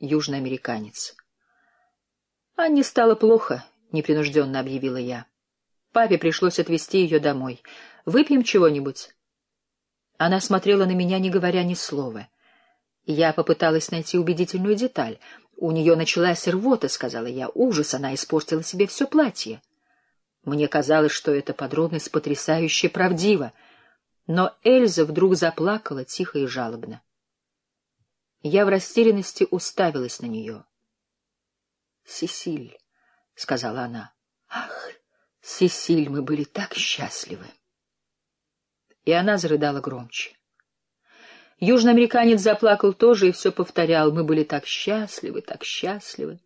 южноамериканец. «Анне стало плохо», — непринужденно объявила я. Папе пришлось отвезти ее домой. «Выпьем чего-нибудь?» Она смотрела на меня, не говоря ни слова. Я попыталась найти убедительную деталь. «У нее началась рвота», — сказала я. «Ужас, она испортила себе все платье». Мне казалось, что эта подробность потрясающе правдива. Но Эльза вдруг заплакала тихо и жалобно. Я в растерянности уставилась на нее. «Сесиль», — сказала она, — «ах, Сесиль, мы были так счастливы!» И она зарыдала громче. Южноамериканец заплакал тоже и все повторял. Мы были так счастливы, так счастливы.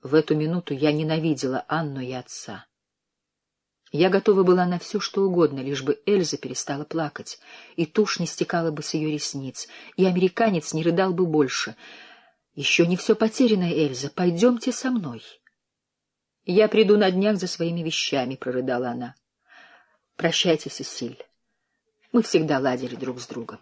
В эту минуту я ненавидела Анну и отца. Я готова была на все, что угодно, лишь бы Эльза перестала плакать, и тушь не стекала бы с ее ресниц, и американец не рыдал бы больше. Еще не все потеряно, Эльза, пойдемте со мной. Я приду на днях за своими вещами, — прорыдала она. Прощайте, Сесиль. Мы всегда ладили друг с другом.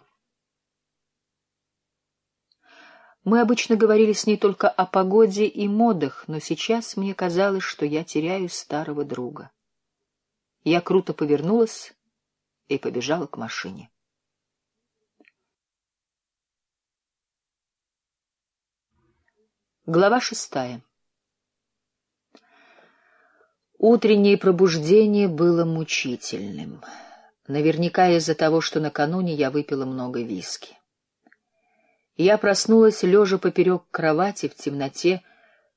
Мы обычно говорили с ней только о погоде и модах, но сейчас мне казалось, что я теряю старого друга. Я круто повернулась и побежала к машине. Глава шестая Утреннее пробуждение было мучительным. Наверняка из-за того, что накануне я выпила много виски. Я проснулась, лежа поперек кровати в темноте,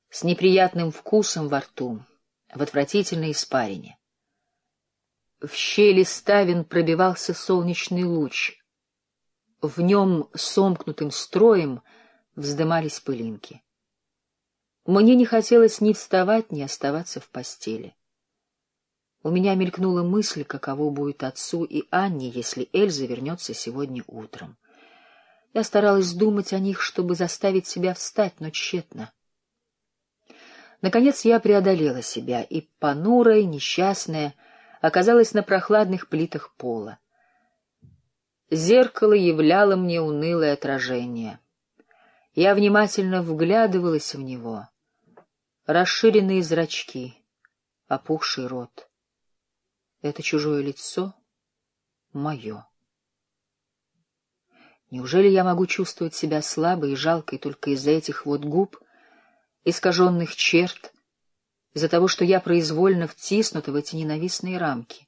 с неприятным вкусом во рту, в отвратительной испарине. В щели ставен пробивался солнечный луч. В нем сомкнутым строем вздымались пылинки. Мне не хотелось ни вставать, ни оставаться в постели. У меня мелькнула мысль, каково будет отцу и Анне, если Эльза вернется сегодня утром. Я старалась думать о них, чтобы заставить себя встать, но тщетно. Наконец я преодолела себя, и понурая, несчастная, оказалась на прохладных плитах пола. Зеркало являло мне унылое отражение. Я внимательно вглядывалась в него. Расширенные зрачки, опухший рот. Это чужое лицо — мое. Неужели я могу чувствовать себя слабой и жалкой только из-за этих вот губ, искаженных черт, из-за того, что я произвольно втиснута в эти ненавистные рамки.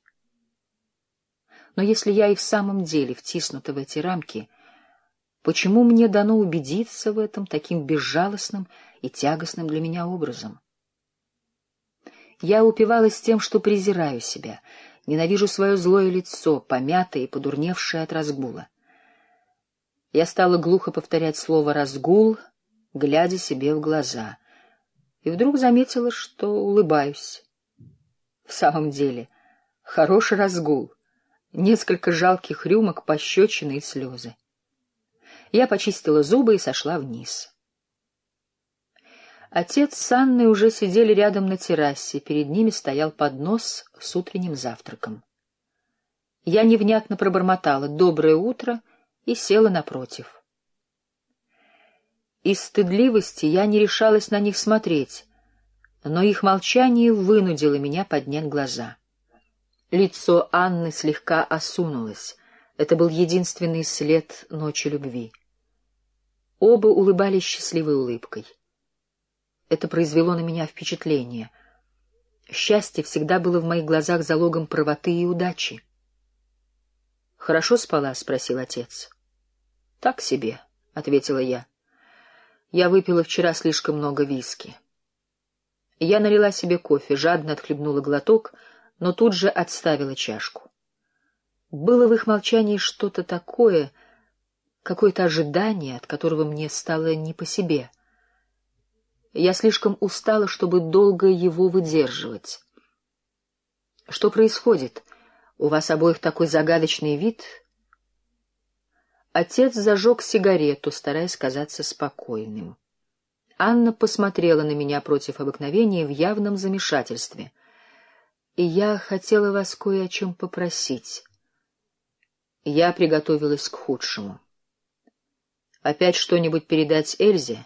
Но если я и в самом деле втиснута в эти рамки, почему мне дано убедиться в этом таким безжалостным и тягостным для меня образом? Я упивалась тем, что презираю себя, ненавижу свое злое лицо, помятое и подурневшее от разгула. Я стала глухо повторять слово «разгул», глядя себе в глаза — и вдруг заметила, что улыбаюсь. В самом деле, хороший разгул, несколько жалких рюмок, пощечины и слезы. Я почистила зубы и сошла вниз. Отец с Анной уже сидели рядом на террасе, перед ними стоял поднос с утренним завтраком. Я невнятно пробормотала «доброе утро» и села напротив. Из стыдливости я не решалась на них смотреть, но их молчание вынудило меня поднять глаза. Лицо Анны слегка осунулось. Это был единственный след ночи любви. Оба улыбались счастливой улыбкой. Это произвело на меня впечатление. Счастье всегда было в моих глазах залогом правоты и удачи. «Хорошо спала?» — спросил отец. «Так себе», — ответила я. Я выпила вчера слишком много виски. Я налила себе кофе, жадно отхлебнула глоток, но тут же отставила чашку. Было в их молчании что-то такое, какое-то ожидание, от которого мне стало не по себе. Я слишком устала, чтобы долго его выдерживать. Что происходит? У вас обоих такой загадочный вид, Отец зажег сигарету, стараясь казаться спокойным. Анна посмотрела на меня против обыкновения в явном замешательстве. И я хотела вас кое о чем попросить. Я приготовилась к худшему. Опять что-нибудь передать Эльзе?